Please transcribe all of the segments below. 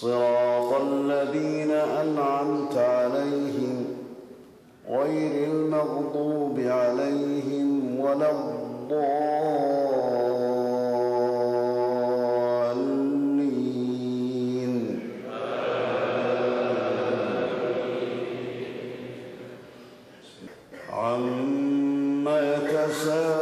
صراط الذين أنعمت عليهم غير المغضوب عليهم ولا الضالين. عما يتساءلون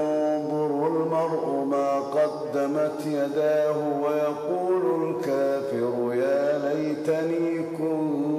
قدمت يداه ويقول الكافر يا ليتني كنت